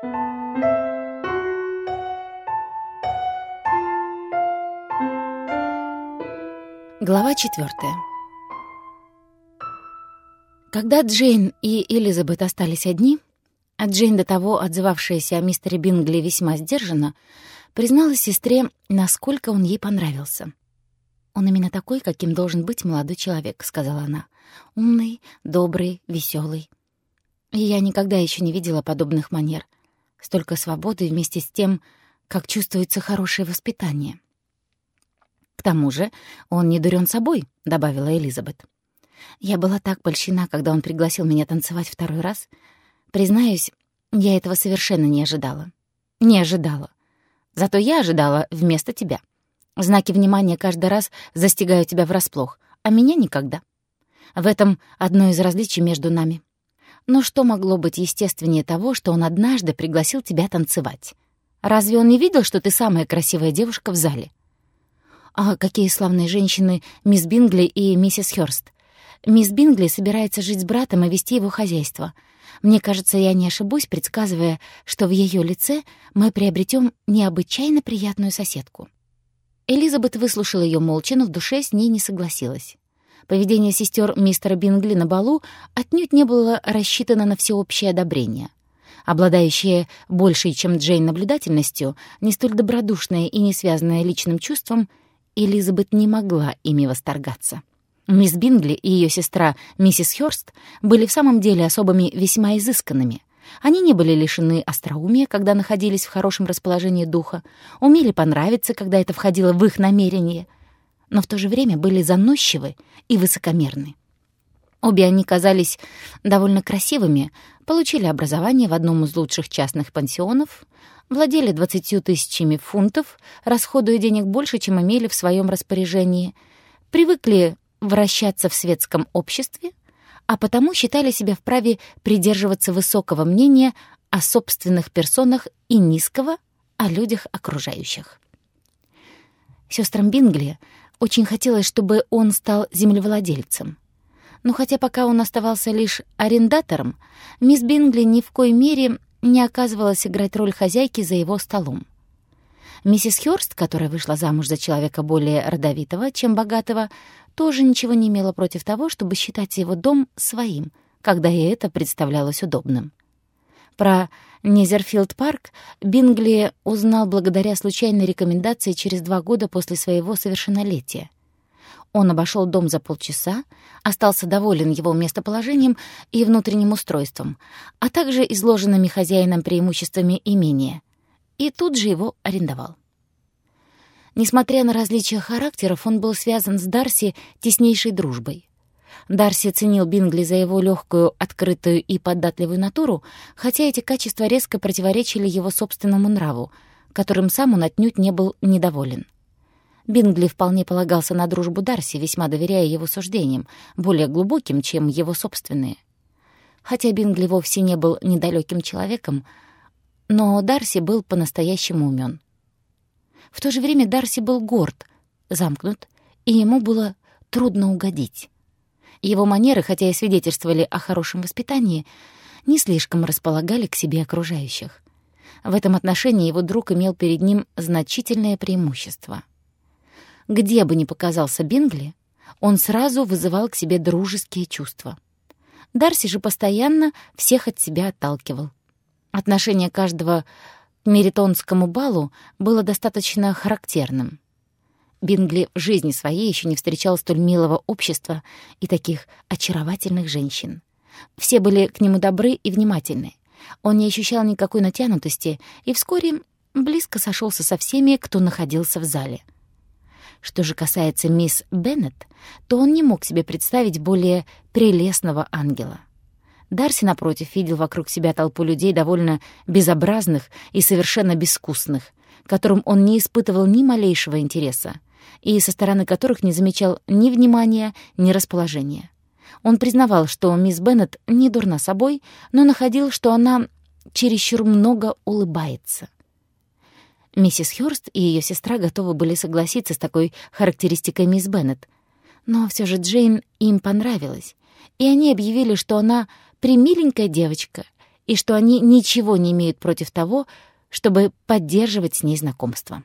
Глава четвертая. Когда Джейн и Элизабет остались одни, а Джейн, до того отзывавшаяся о мистере Бингли весьма сдержанно, призналась сестре, насколько он ей понравился. «Он именно такой, каким должен быть молодой человек», — сказала она. «Умный, добрый, веселый. И я никогда еще не видела подобных манер. Столько свободы вместе с тем, как чувствуется хорошее воспитание». «К тому же он не дурен собой», — добавила Элизабет. Я была так польщена, когда он пригласил меня танцевать второй раз. Признаюсь, я этого совершенно не ожидала. Не ожидала. Зато я ожидала вместо тебя. Знаки внимания каждый раз застигают тебя врасплох, а меня никогда. В этом одно из различий между нами. Но что могло быть естественнее того, что он однажды пригласил тебя танцевать? Разве он не видел, что ты самая красивая девушка в зале? А какие славные женщины мисс Бингли и миссис Хёрст. Мисс Бингли собирается жить с братом и вести его хозяйство. Мне кажется, я не ошибусь, предсказывая, что в ее лице мы приобретем необычайно приятную соседку. Элизабет выслушала ее молча, но в душе с ней не согласилась. Поведение сестер мистера Бингли на балу отнюдь не было рассчитано на всеобщее одобрение. Обладающая большей, чем Джейн, наблюдательностью, не столь добродушная и не связанная личным чувством, Элизабет не могла ими восторгаться. Мисс Бингли и ее сестра миссис Хёрст были в самом деле особыми весьма изысканными. Они не были лишены остроумия, когда находились в хорошем расположении духа, умели понравиться, когда это входило в их намерение, но в то же время были заносчивы и высокомерны. Обе они казались довольно красивыми, получили образование в одном из лучших частных пансионов, владели двадцатью тысячами фунтов, расходуя денег больше, чем имели в своем распоряжении, привыкли вращаться в светском обществе, а потому считали себя вправе придерживаться высокого мнения о собственных персонах и низкого о людях окружающих. Сестрам Бингли очень хотелось, чтобы он стал землевладельцем. Но хотя пока он оставался лишь арендатором, мисс Бингли ни в коей мере не оказывалась играть роль хозяйки за его столом. Миссис Хёрст, которая вышла замуж за человека более родовитого, чем богатого, тоже ничего не имела против того, чтобы считать его дом своим, когда ей это представлялось удобным. Про Низерфилд-парк Бингли узнал благодаря случайной рекомендации через два года после своего совершеннолетия. Он обошел дом за полчаса, остался доволен его местоположением и внутренним устройством, а также изложенными хозяином преимуществами имения, и тут же его арендовал. Несмотря на различия характеров, он был связан с Дарси теснейшей дружбой. Дарси ценил Бингли за его легкую, открытую и податливую натуру, хотя эти качества резко противоречили его собственному нраву, которым сам он отнюдь не был недоволен. Бингли вполне полагался на дружбу Дарси, весьма доверяя его суждениям, более глубоким, чем его собственные. Хотя Бингли вовсе не был недалеким человеком, но Дарси был по-настоящему умен. В то же время Дарси был горд, замкнут, и ему было трудно угодить. Его манеры, хотя и свидетельствовали о хорошем воспитании, не слишком располагали к себе окружающих. В этом отношении его друг имел перед ним значительное преимущество — где бы ни показался Бингли, он сразу вызывал к себе дружеские чувства. Дарси же постоянно всех от себя отталкивал. Отношение каждого к меритонскому балу было достаточно характерным. Бингли в жизни своей еще не встречал столь милого общества и таких очаровательных женщин. Все были к нему добры и внимательны. Он не ощущал никакой натянутости и вскоре близко сошелся со всеми, кто находился в зале — что же касается мисс Беннет, то он не мог себе представить более прелестного ангела. Дарси, напротив, видел вокруг себя толпу людей довольно безобразных и совершенно безвкусных, которым он не испытывал ни малейшего интереса, и со стороны которых не замечал ни внимания, ни расположения. Он признавал, что мисс Беннет не дурна собой, но находил, что она чересчур много улыбается. Миссис Хёрст и ее сестра готовы были согласиться с такой характеристикой мисс Беннет. Но все же Джейн им понравилась, и они объявили, что она примиленькая девочка и что они ничего не имеют против того, чтобы поддерживать с ней знакомство.